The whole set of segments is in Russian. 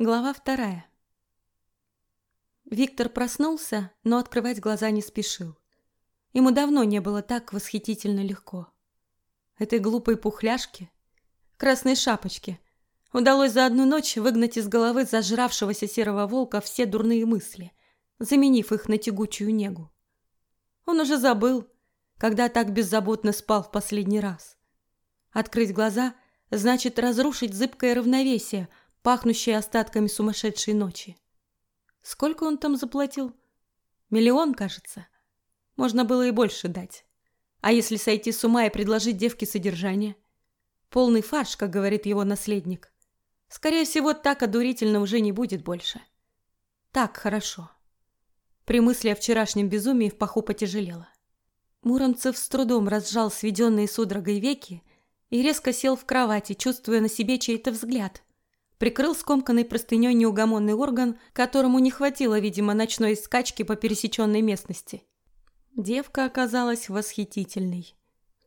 Глава вторая. Виктор проснулся, но открывать глаза не спешил. Ему давно не было так восхитительно легко. Этой глупой пухляшке, красной шапочке, удалось за одну ночь выгнать из головы зажравшегося серого волка все дурные мысли, заменив их на тягучую негу. Он уже забыл, когда так беззаботно спал в последний раз. Открыть глаза значит разрушить зыбкое равновесие – пахнущей остатками сумасшедшей ночи. Сколько он там заплатил? Миллион, кажется. Можно было и больше дать. А если сойти с ума и предложить девке содержание? Полный фарш, как говорит его наследник. Скорее всего, так одурительно уже не будет больше. Так хорошо. При мысли о вчерашнем безумии в паху потяжелело. Муромцев с трудом разжал сведенные судорогой веки и резко сел в кровати, чувствуя на себе чей-то взгляд, прикрыл скомканной простыней неугомонный орган, которому не хватило, видимо, ночной скачки по пересеченной местности. Девка оказалась восхитительной.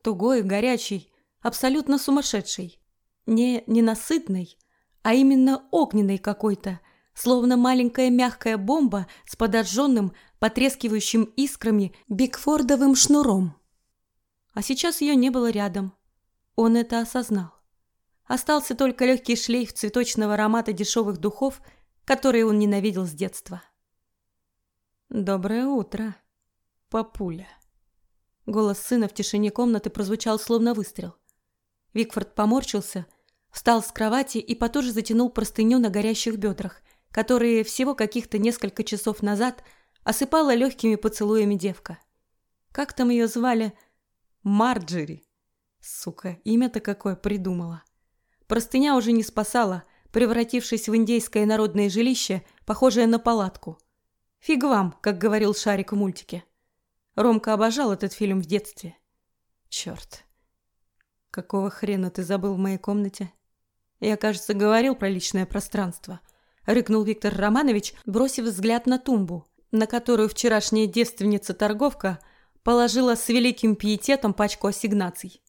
Тугой, горячей, абсолютно сумасшедшей. Не ненасытной, а именно огненной какой-то, словно маленькая мягкая бомба с подожженным, потрескивающим искрами бигфордовым шнуром. А сейчас ее не было рядом. Он это осознал. Остался только легкий шлейф цветочного аромата дешевых духов, которые он ненавидел с детства. «Доброе утро, папуля». Голос сына в тишине комнаты прозвучал словно выстрел. Викфорд поморщился, встал с кровати и потуже затянул простыню на горящих бедрах, которые всего каких-то несколько часов назад осыпала легкими поцелуями девка. Как там ее звали? Марджери. Сука, имя-то какое придумала. Простыня уже не спасала, превратившись в индейское народное жилище, похожее на палатку. Фиг вам, как говорил Шарик в мультике. Ромка обожал этот фильм в детстве. Черт. Какого хрена ты забыл в моей комнате? Я, кажется, говорил про личное пространство. Рыкнул Виктор Романович, бросив взгляд на тумбу, на которую вчерашняя девственница-торговка положила с великим пиететом пачку ассигнаций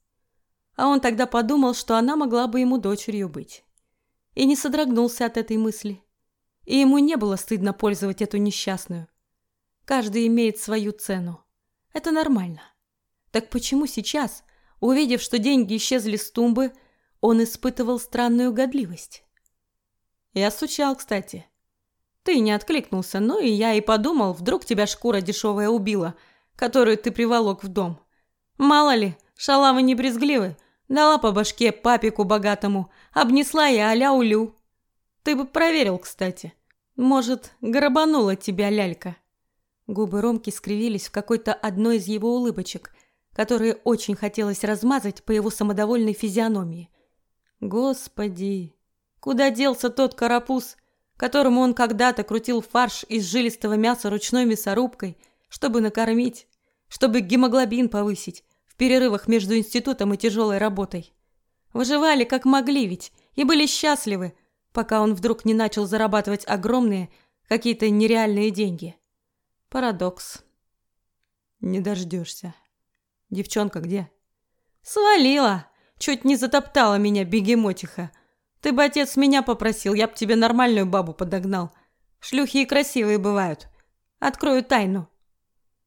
а он тогда подумал, что она могла бы ему дочерью быть. И не содрогнулся от этой мысли. И ему не было стыдно пользовать эту несчастную. Каждый имеет свою цену. Это нормально. Так почему сейчас, увидев, что деньги исчезли с тумбы, он испытывал странную годливость? Я стучал, кстати. Ты не откликнулся, ну и я и подумал, вдруг тебя шкура дешевая убила, которую ты приволок в дом. Мало ли, шалавы не брезгливы, Дала по башке папику богатому, обнесла и аля улю. Ты бы проверил, кстати. Может, грабанула тебя лялька. Губы Ромки скривились в какой-то одной из его улыбочек, которые очень хотелось размазать по его самодовольной физиономии. Господи, куда делся тот карапуз, которому он когда-то крутил фарш из жилистого мяса ручной мясорубкой, чтобы накормить, чтобы гемоглобин повысить, перерывах между институтом и тяжелой работой. Выживали как могли ведь и были счастливы, пока он вдруг не начал зарабатывать огромные, какие-то нереальные деньги. Парадокс. Не дождешься. Девчонка где? Свалила. Чуть не затоптала меня бегемотиха. Ты бы, отец, меня попросил, я б тебе нормальную бабу подогнал. Шлюхи и красивые бывают. Открою тайну.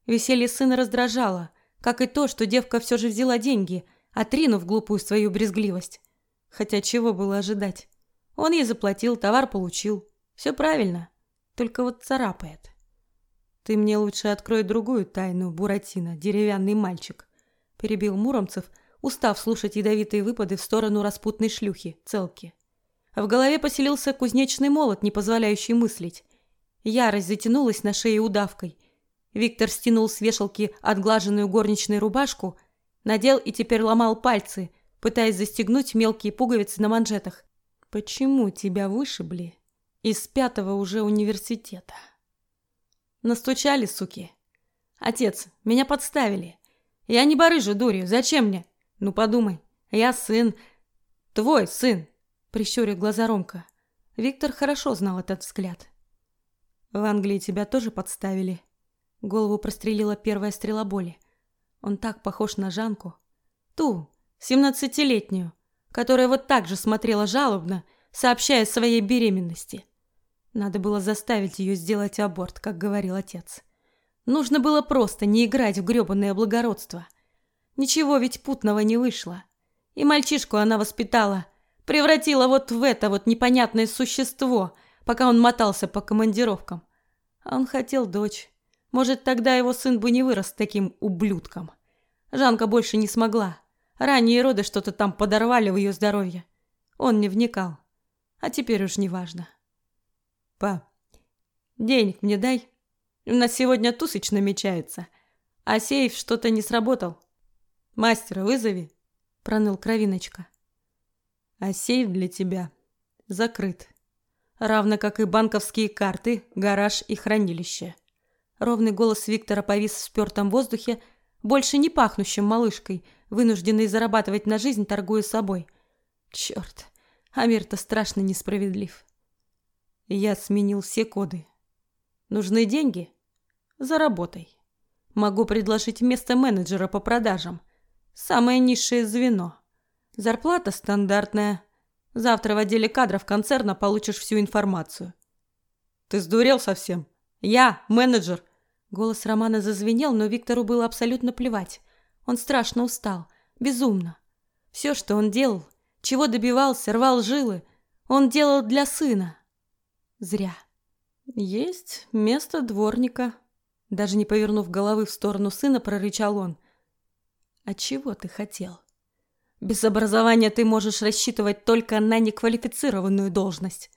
Веселье сына раздражало как и то, что девка все же взяла деньги, отринув глупую свою брезгливость. Хотя чего было ожидать? Он ей заплатил, товар получил. Все правильно, только вот царапает. Ты мне лучше открой другую тайну, Буратино, деревянный мальчик, перебил Муромцев, устав слушать ядовитые выпады в сторону распутной шлюхи, целки. В голове поселился кузнечный молот, не позволяющий мыслить. Ярость затянулась на шее удавкой, Виктор стянул с вешалки отглаженную горничную рубашку, надел и теперь ломал пальцы, пытаясь застегнуть мелкие пуговицы на манжетах. Почему тебя вышибли из пятого уже университета? Настучали, суки. Отец, меня подставили. Я не барыжу дурью, зачем мне? Ну подумай, я сын, твой сын, прищурил глаза Ромка. Виктор хорошо знал этот взгляд. В Англии тебя тоже подставили. Голову прострелила первая стрела боли. Он так похож на Жанку. Ту, семнадцатилетнюю, которая вот так же смотрела жалобно, сообщая о своей беременности. Надо было заставить ее сделать аборт, как говорил отец. Нужно было просто не играть в грёбаное благородство. Ничего ведь путного не вышло. И мальчишку она воспитала, превратила вот в это вот непонятное существо, пока он мотался по командировкам. А он хотел дочь. Может, тогда его сын бы не вырос таким ублюдком. Жанка больше не смогла. Ранние роды что-то там подорвали в ее здоровье. Он не вникал. А теперь уж не важно. Па, денег мне дай. У нас сегодня тусыч намечается. А сейф что-то не сработал. Мастера вызови, проныл Кровиночка. А сейф для тебя закрыт. Равно как и банковские карты, гараж и хранилище. Ровный голос Виктора повис в спёртом воздухе, больше не пахнущим малышкой, вынужденной зарабатывать на жизнь, торгуя собой. Черт, а мир-то страшно несправедлив. Я сменил все коды. Нужны деньги? Заработай. Могу предложить место менеджера по продажам. Самое низшее звено. Зарплата стандартная. Завтра в отделе кадров концерна получишь всю информацию. Ты сдурел совсем? Я менеджер Голос Романа зазвенел, но Виктору было абсолютно плевать. Он страшно устал, безумно. Все, что он делал, чего добивался, рвал жилы, он делал для сына. Зря. Есть место дворника. Даже не повернув головы в сторону сына, прорычал он. А чего ты хотел? Без образования ты можешь рассчитывать только на неквалифицированную должность.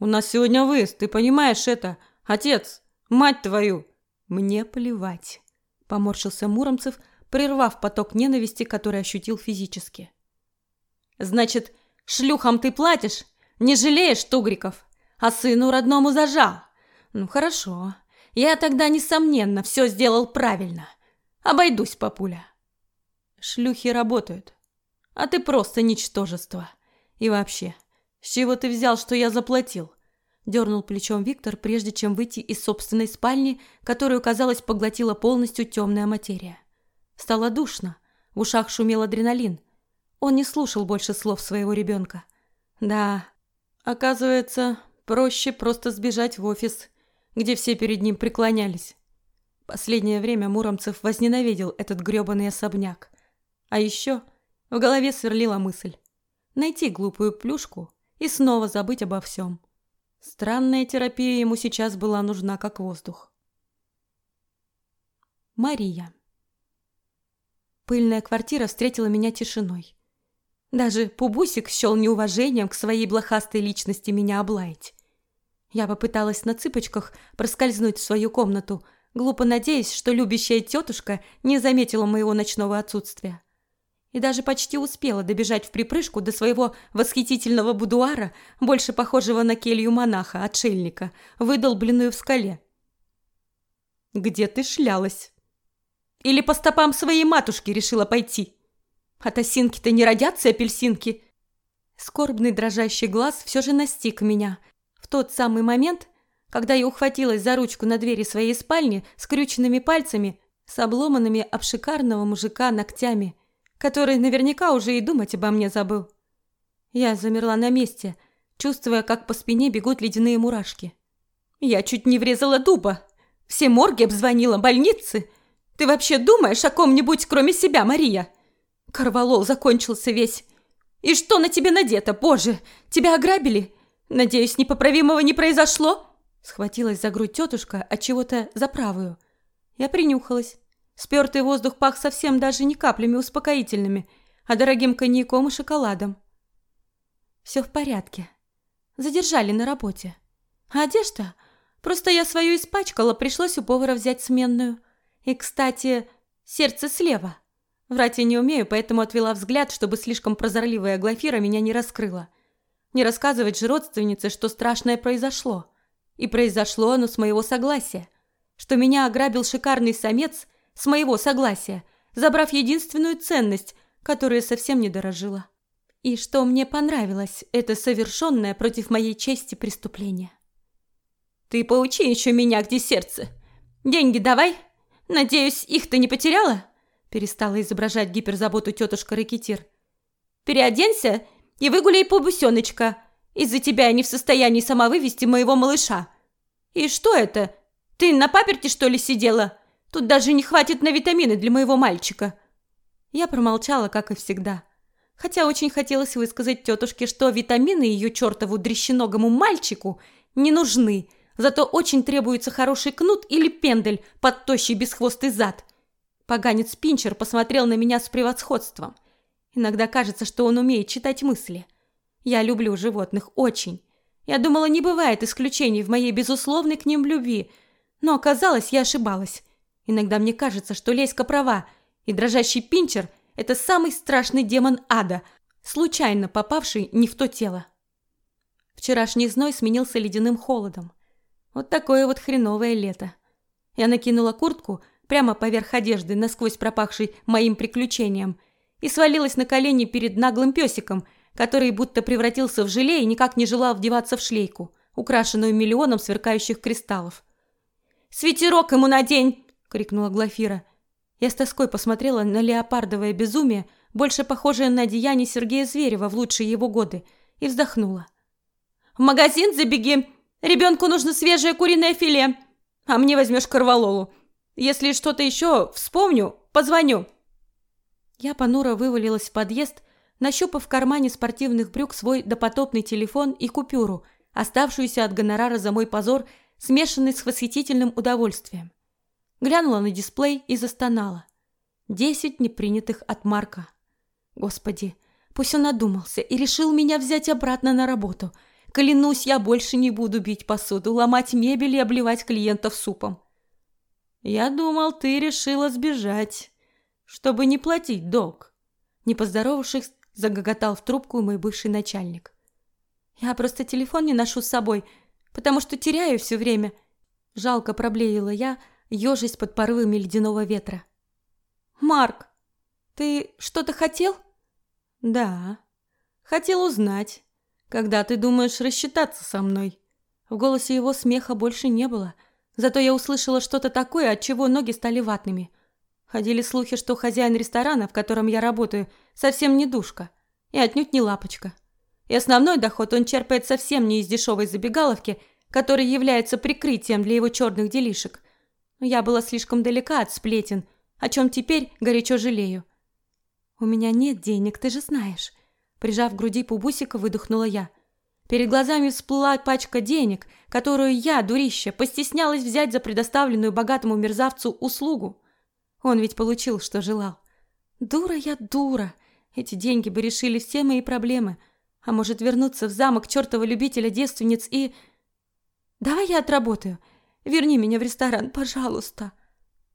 У нас сегодня выезд, ты понимаешь это? Отец, мать твою, «Мне плевать», – поморщился Муромцев, прервав поток ненависти, который ощутил физически. «Значит, шлюхам ты платишь? Не жалеешь тугриков? А сыну родному зажал? Ну хорошо, я тогда, несомненно, все сделал правильно. Обойдусь, папуля». «Шлюхи работают, а ты просто ничтожество. И вообще, с чего ты взял, что я заплатил? Дернул плечом Виктор, прежде чем выйти из собственной спальни, которую, казалось, поглотила полностью темная материя. Стало душно, в ушах шумел адреналин. Он не слушал больше слов своего ребенка. Да, оказывается, проще просто сбежать в офис, где все перед ним преклонялись. Последнее время Муромцев возненавидел этот грёбаный особняк. А еще в голове сверлила мысль. Найти глупую плюшку и снова забыть обо всем. Странная терапия ему сейчас была нужна как воздух. Мария. Пыльная квартира встретила меня тишиной. Даже Пубусик счел неуважением к своей блохастой личности меня облаять. Я попыталась на цыпочках проскользнуть в свою комнату, глупо надеясь, что любящая тетушка не заметила моего ночного отсутствия и даже почти успела добежать в припрыжку до своего восхитительного будуара, больше похожего на келью монаха-отшельника, выдолбленную в скале. «Где ты шлялась?» «Или по стопам своей матушки решила пойти?» «От осинки-то не родятся апельсинки!» Скорбный дрожащий глаз все же настиг меня. В тот самый момент, когда я ухватилась за ручку на двери своей спальни скрюченными пальцами, с обломанными об шикарного мужика ногтями – который наверняка уже и думать обо мне забыл. Я замерла на месте, чувствуя, как по спине бегут ледяные мурашки. Я чуть не врезала дуба. Все морги обзвонила, больницы. Ты вообще думаешь о ком-нибудь, кроме себя, Мария? Корвалол закончился весь. И что на тебе надето, боже? Тебя ограбили? Надеюсь, непоправимого не произошло? Схватилась за грудь тетушка, от чего-то за правую. Я принюхалась. Спертый воздух пах совсем даже не каплями успокоительными, а дорогим коньяком и шоколадом. Все в порядке. Задержали на работе. А одежда? Просто я свою испачкала, пришлось у повара взять сменную. И, кстати, сердце слева. Врать я не умею, поэтому отвела взгляд, чтобы слишком прозорливая Глафира меня не раскрыла. Не рассказывать же родственнице, что страшное произошло. И произошло оно с моего согласия. Что меня ограбил шикарный самец – с моего согласия, забрав единственную ценность, которую совсем не дорожила. И что мне понравилось, это совершенное против моей чести преступление. «Ты поучи еще меня, где сердце. Деньги давай. Надеюсь, их ты не потеряла?» Перестала изображать гиперзаботу тетушка Ракетир. «Переоденься и выгуляй побусеночка. Из-за тебя я не в состоянии сама вывести моего малыша. И что это? Ты на паперте, что ли, сидела? Тут даже не хватит на витамины для моего мальчика». Я промолчала, как и всегда. Хотя очень хотелось высказать тетушке, что витамины ее чертову дрещеногому мальчику не нужны, зато очень требуется хороший кнут или пендель под тощий бесхвостый зад. Поганец Пинчер посмотрел на меня с превосходством. Иногда кажется, что он умеет читать мысли. Я люблю животных очень. Я думала, не бывает исключений в моей безусловной к ним любви, но оказалось, я ошибалась. Иногда мне кажется, что Леська права, и дрожащий пинчер – это самый страшный демон ада, случайно попавший не в то тело. Вчерашний зной сменился ледяным холодом. Вот такое вот хреновое лето. Я накинула куртку прямо поверх одежды, насквозь пропахшей моим приключением, и свалилась на колени перед наглым песиком, который будто превратился в желе и никак не желал вдеваться в шлейку, украшенную миллионом сверкающих кристаллов. «Светерок ему надень!» Крикнула Глафира. Я с тоской посмотрела на леопардовое безумие, больше похожее на деяние Сергея Зверева в лучшие его годы, и вздохнула. «В магазин забеги! Ребенку нужно свежее куриное филе, а мне возьмешь корвалолу. Если что-то еще вспомню, позвоню». Я понуро вывалилась в подъезд, нащупав в кармане спортивных брюк свой допотопный телефон и купюру, оставшуюся от гонорара за мой позор, смешанный с восхитительным удовольствием глянула на дисплей и застонала. Десять непринятых от Марка. Господи, пусть он одумался и решил меня взять обратно на работу. Клянусь, я больше не буду бить посуду, ломать мебель и обливать клиентов супом. Я думал, ты решила сбежать, чтобы не платить долг. Не поздоровавшись, загоготал в трубку мой бывший начальник. Я просто телефон не ношу с собой, потому что теряю все время. Жалко проблеяла я, ежась под порывами ледяного ветра. «Марк, ты что-то хотел?» «Да, хотел узнать, когда ты думаешь рассчитаться со мной». В голосе его смеха больше не было, зато я услышала что-то такое, от чего ноги стали ватными. Ходили слухи, что хозяин ресторана, в котором я работаю, совсем не душка и отнюдь не лапочка. И основной доход он черпает совсем не из дешевой забегаловки, которая является прикрытием для его черных делишек, я была слишком далека от сплетен, о чем теперь горячо жалею. «У меня нет денег, ты же знаешь», – прижав к груди Пубусика, выдохнула я. Перед глазами всплыла пачка денег, которую я, дурище, постеснялась взять за предоставленную богатому мерзавцу услугу. Он ведь получил, что желал. Дура я дура. Эти деньги бы решили все мои проблемы. А может вернуться в замок чертова любителя девственниц и... Давай я отработаю. Верни меня в ресторан, пожалуйста.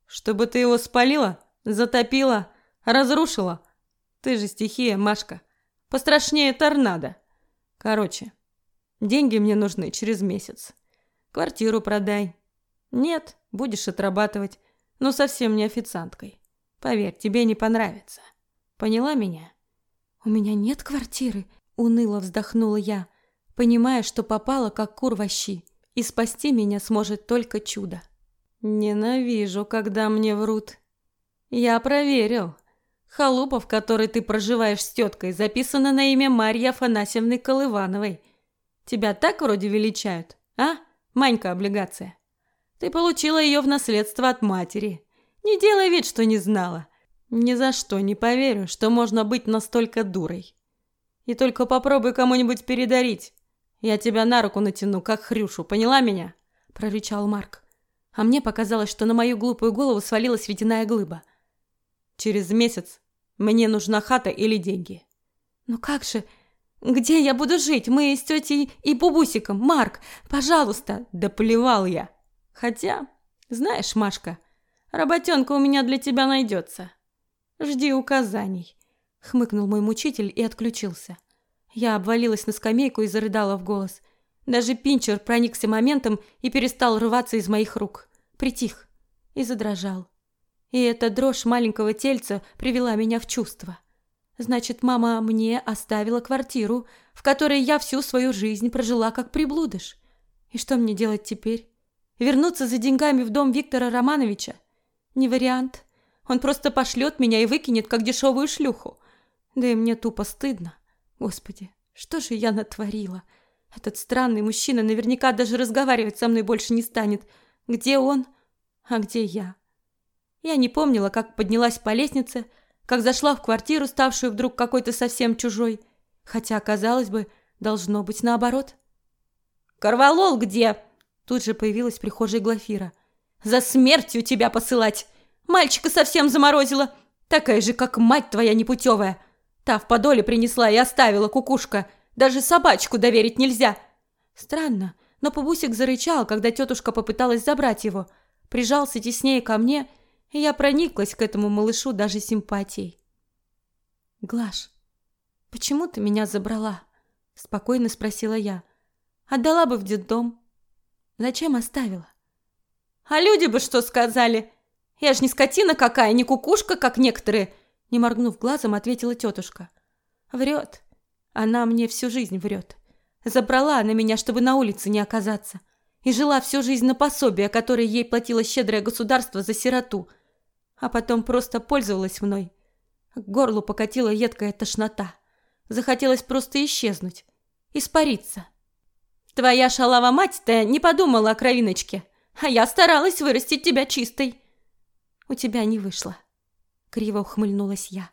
Чтобы ты его спалила, затопила, разрушила. Ты же стихия, Машка. Пострашнее торнадо. Короче, деньги мне нужны через месяц. Квартиру продай. Нет, будешь отрабатывать, но совсем не официанткой. Поверь, тебе не понравится. Поняла меня? У меня нет квартиры, уныло вздохнула я, понимая, что попала как кур в щи и спасти меня сможет только чудо. Ненавижу, когда мне врут. Я проверил. Халупа, в которой ты проживаешь с теткой, записана на имя Марьи Афанасьевны Колывановой. Тебя так вроде величают, а, Манька-облигация? Ты получила ее в наследство от матери. Не делай вид, что не знала. Ни за что не поверю, что можно быть настолько дурой. И только попробуй кому-нибудь передарить. «Я тебя на руку натяну, как хрюшу, поняла меня?» – прорычал Марк. А мне показалось, что на мою глупую голову свалилась ведяная глыба. «Через месяц мне нужна хата или деньги». «Ну как же? Где я буду жить? Мы с тетей и Бубусиком. Марк, пожалуйста!» «Да плевал я. Хотя, знаешь, Машка, работенка у меня для тебя найдется. Жди указаний», – хмыкнул мой мучитель и отключился. Я обвалилась на скамейку и зарыдала в голос. Даже Пинчер проникся моментом и перестал рваться из моих рук. Притих и задрожал. И эта дрожь маленького тельца привела меня в чувство. Значит, мама мне оставила квартиру, в которой я всю свою жизнь прожила как приблудыш. И что мне делать теперь? Вернуться за деньгами в дом Виктора Романовича? Не вариант. Он просто пошлет меня и выкинет, как дешевую шлюху. Да и мне тупо стыдно. Господи, что же я натворила? Этот странный мужчина наверняка даже разговаривать со мной больше не станет. Где он, а где я? Я не помнила, как поднялась по лестнице, как зашла в квартиру, ставшую вдруг какой-то совсем чужой, хотя, казалось бы, должно быть наоборот. «Корвалол где?» Тут же появилась в прихожей Глафира. «За смертью тебя посылать! Мальчика совсем заморозила! Такая же, как мать твоя непутевая! Та в подоле принесла и оставила кукушка!» Даже собачку доверить нельзя. Странно, но Пабусик зарычал, когда тетушка попыталась забрать его. Прижался теснее ко мне, и я прониклась к этому малышу даже симпатией. «Глаш, почему ты меня забрала?» – спокойно спросила я. «Отдала бы в детдом. Зачем оставила?» «А люди бы что сказали? Я ж не скотина какая, не кукушка, как некоторые!» Не моргнув глазом, ответила тетушка. «Врет. Она мне всю жизнь врет. Забрала она меня, чтобы на улице не оказаться. И жила всю жизнь на пособие, которое ей платило щедрое государство за сироту. А потом просто пользовалась мной. К горлу покатила едкая тошнота. Захотелось просто исчезнуть. Испариться. Твоя шалава мать-то не подумала о кровиночке. А я старалась вырастить тебя чистой. У тебя не вышло. Криво ухмыльнулась я.